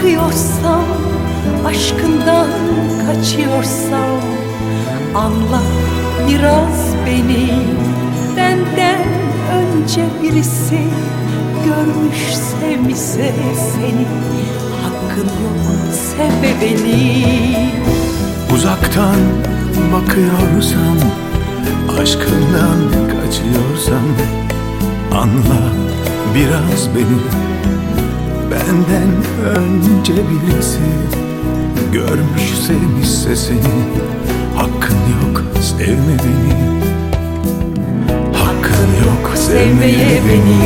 Seviyorsam, aşkından kaçıyorsam Anla biraz beni. Benden önce birisi Görmüş sevmişse seni Hakkın yok sevme beni Uzaktan bakıyorsam Aşkından kaçıyorsam Anla biraz beni Benden önce birisi Görmüş sevmişse seni Hakkın yok sevme Hakkın yok sevmeye beni.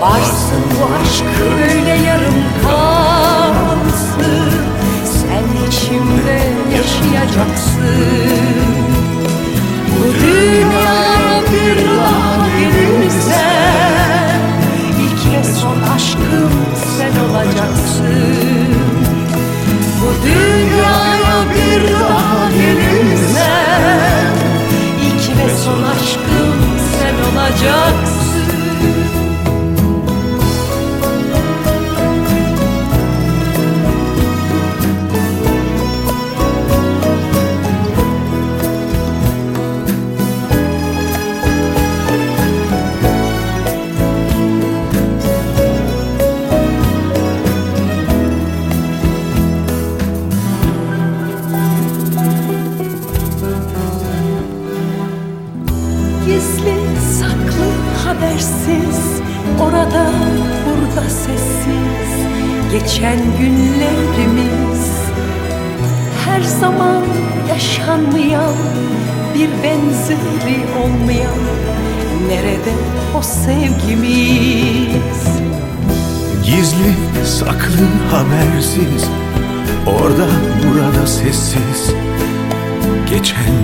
Varsın bu aşk öyle yarım kalsın burada sessiz Geçen günlerimiz. Her zaman yaşanmayan Bir benzeri olmayan Nerede o sevgimiz? Gizli saklı habersiz Orada burada sessiz Geçen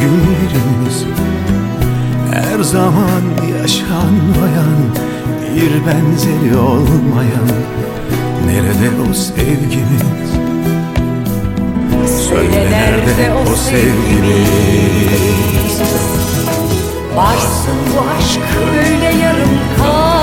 günlerimiz. Her zaman yaşanmayan Bir benzeri olmayan Nerede o sevgimiz? Söyle nerede o sevgimiz? Varsın bu aşk öyle yarım kalsın